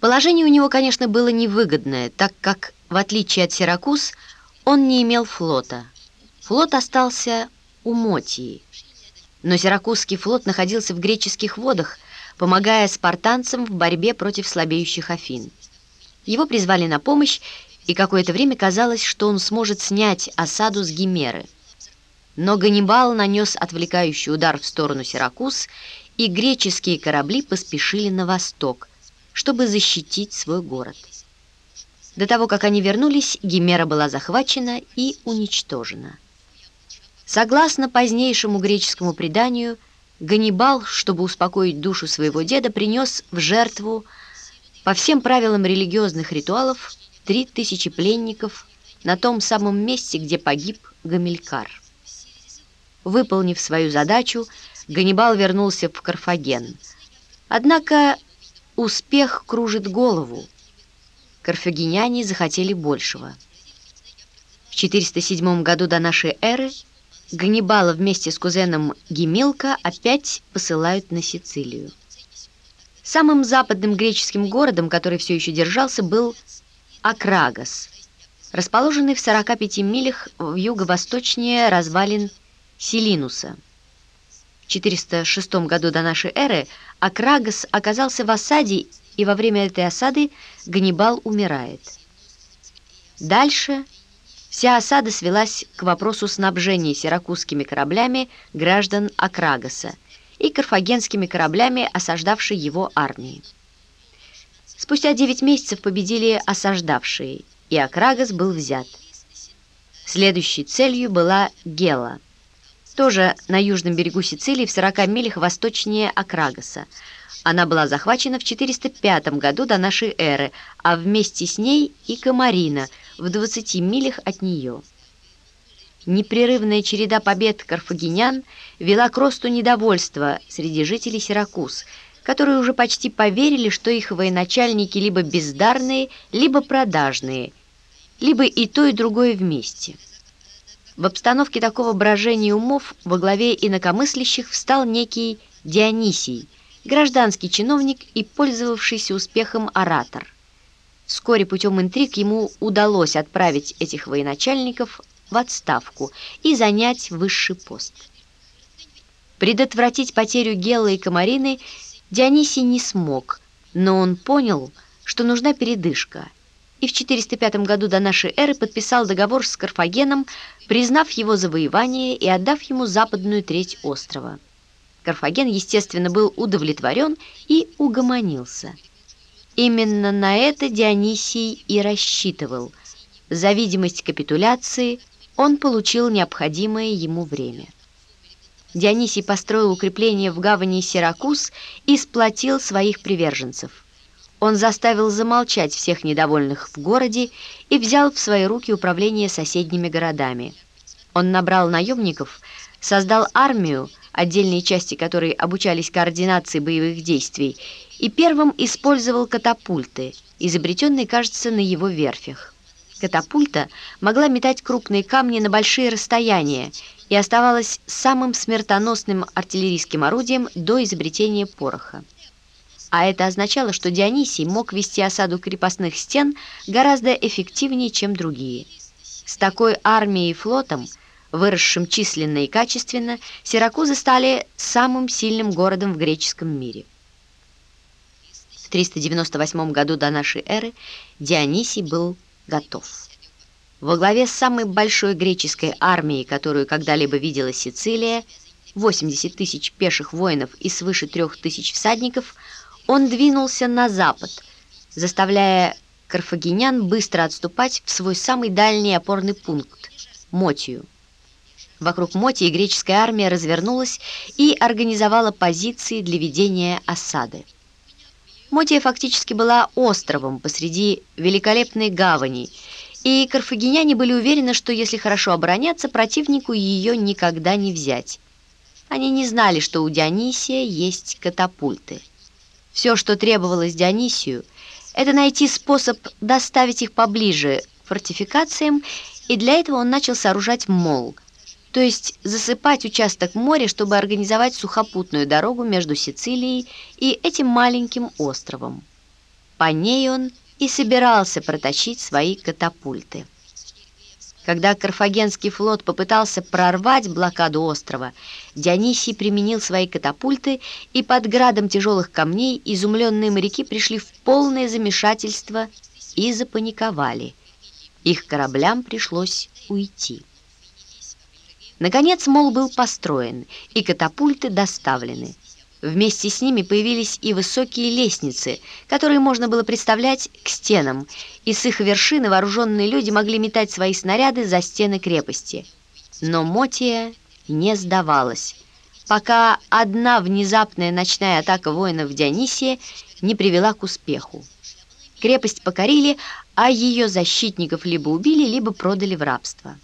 Положение у него, конечно, было невыгодное, так как, в отличие от Сиракуз, он не имел флота. Флот остался у Мотии. Но Сиракузский флот находился в греческих водах, помогая спартанцам в борьбе против слабеющих Афин. Его призвали на помощь, и какое-то время казалось, что он сможет снять осаду с Гимеры. Но Ганнибал нанес отвлекающий удар в сторону Сиракуз, и греческие корабли поспешили на восток, чтобы защитить свой город. До того, как они вернулись, Гимера была захвачена и уничтожена. Согласно позднейшему греческому преданию, Ганнибал, чтобы успокоить душу своего деда, принес в жертву по всем правилам религиозных ритуалов три тысячи пленников на том самом месте, где погиб Гамилькар. Выполнив свою задачу, Ганнибал вернулся в Карфаген. Однако успех кружит голову. Карфагеняне захотели большего. В 407 году до нашей эры Ганнибала вместе с кузеном Гемилка опять посылают на Сицилию. Самым западным греческим городом, который все еще держался, был Акрагас, расположенный в 45 милях в юго-восточнее развалин Селинуса. В 406 году до нашей эры Акрагас оказался в осаде, и во время этой осады Ганнибал умирает. Дальше вся осада свелась к вопросу снабжения сиракузскими кораблями граждан Акрагаса и карфагенскими кораблями, осаждавшей его армии. Спустя 9 месяцев победили осаждавшие, и Акрагас был взят. Следующей целью была Гела – тоже на южном берегу Сицилии в 40 милях восточнее Акрагаса. Она была захвачена в 405 году до нашей эры, а вместе с ней и Камарина в 20 милях от нее. Непрерывная череда побед карфагенян вела к росту недовольства среди жителей Сиракуз, которые уже почти поверили, что их военачальники либо бездарные, либо продажные, либо и то, и другое вместе. В обстановке такого брожения умов во главе инакомыслящих встал некий Дионисий, гражданский чиновник и пользовавшийся успехом оратор. Вскоре путем интриг ему удалось отправить этих военачальников в отставку и занять высший пост. Предотвратить потерю Гела и Комарины Дионисий не смог, но он понял, что нужна передышка – и в 405 году до нашей эры подписал договор с Карфагеном, признав его завоевание и отдав ему западную треть острова. Карфаген, естественно, был удовлетворен и угомонился. Именно на это Дионисий и рассчитывал. За видимость капитуляции он получил необходимое ему время. Дионисий построил укрепление в гавани Сиракуз и сплотил своих приверженцев – он заставил замолчать всех недовольных в городе и взял в свои руки управление соседними городами. Он набрал наемников, создал армию, отдельные части которой обучались координации боевых действий, и первым использовал катапульты, изобретенные, кажется, на его верфях. Катапульта могла метать крупные камни на большие расстояния и оставалась самым смертоносным артиллерийским орудием до изобретения пороха а это означало, что Дионисий мог вести осаду крепостных стен гораздо эффективнее, чем другие. С такой армией и флотом, выросшим численно и качественно, Сиракузы стали самым сильным городом в греческом мире. В 398 году до нашей эры Дионисий был готов. Во главе самой большой греческой армией, которую когда-либо видела Сицилия, 80 тысяч пеших воинов и свыше 3 тысяч всадников – он двинулся на запад, заставляя карфагенян быстро отступать в свой самый дальний опорный пункт – Мотию. Вокруг Мотии греческая армия развернулась и организовала позиции для ведения осады. Мотия фактически была островом посреди великолепной гавани, и карфагеняне были уверены, что если хорошо обороняться, противнику ее никогда не взять. Они не знали, что у Дионисия есть катапульты. Все, что требовалось Дионисию, это найти способ доставить их поближе к фортификациям, и для этого он начал сооружать мол, то есть засыпать участок моря, чтобы организовать сухопутную дорогу между Сицилией и этим маленьким островом. по ней он и собирался протащить свои катапульты. Когда Карфагенский флот попытался прорвать блокаду острова, Дионисий применил свои катапульты, и под градом тяжелых камней изумленные моряки пришли в полное замешательство и запаниковали. Их кораблям пришлось уйти. Наконец мол был построен, и катапульты доставлены. Вместе с ними появились и высокие лестницы, которые можно было представлять к стенам, и с их вершины вооруженные люди могли метать свои снаряды за стены крепости. Но Мотия не сдавалась, пока одна внезапная ночная атака воинов Дионисия не привела к успеху. Крепость покорили, а ее защитников либо убили, либо продали в рабство.